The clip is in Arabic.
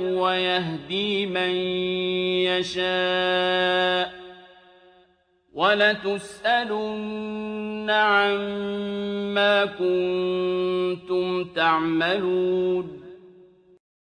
وَيَهْدِي مَن يَشَاءُ وَلَتُسْأَلُنَّ عَمَّا كُنتُمْ تَعْمَلُونَ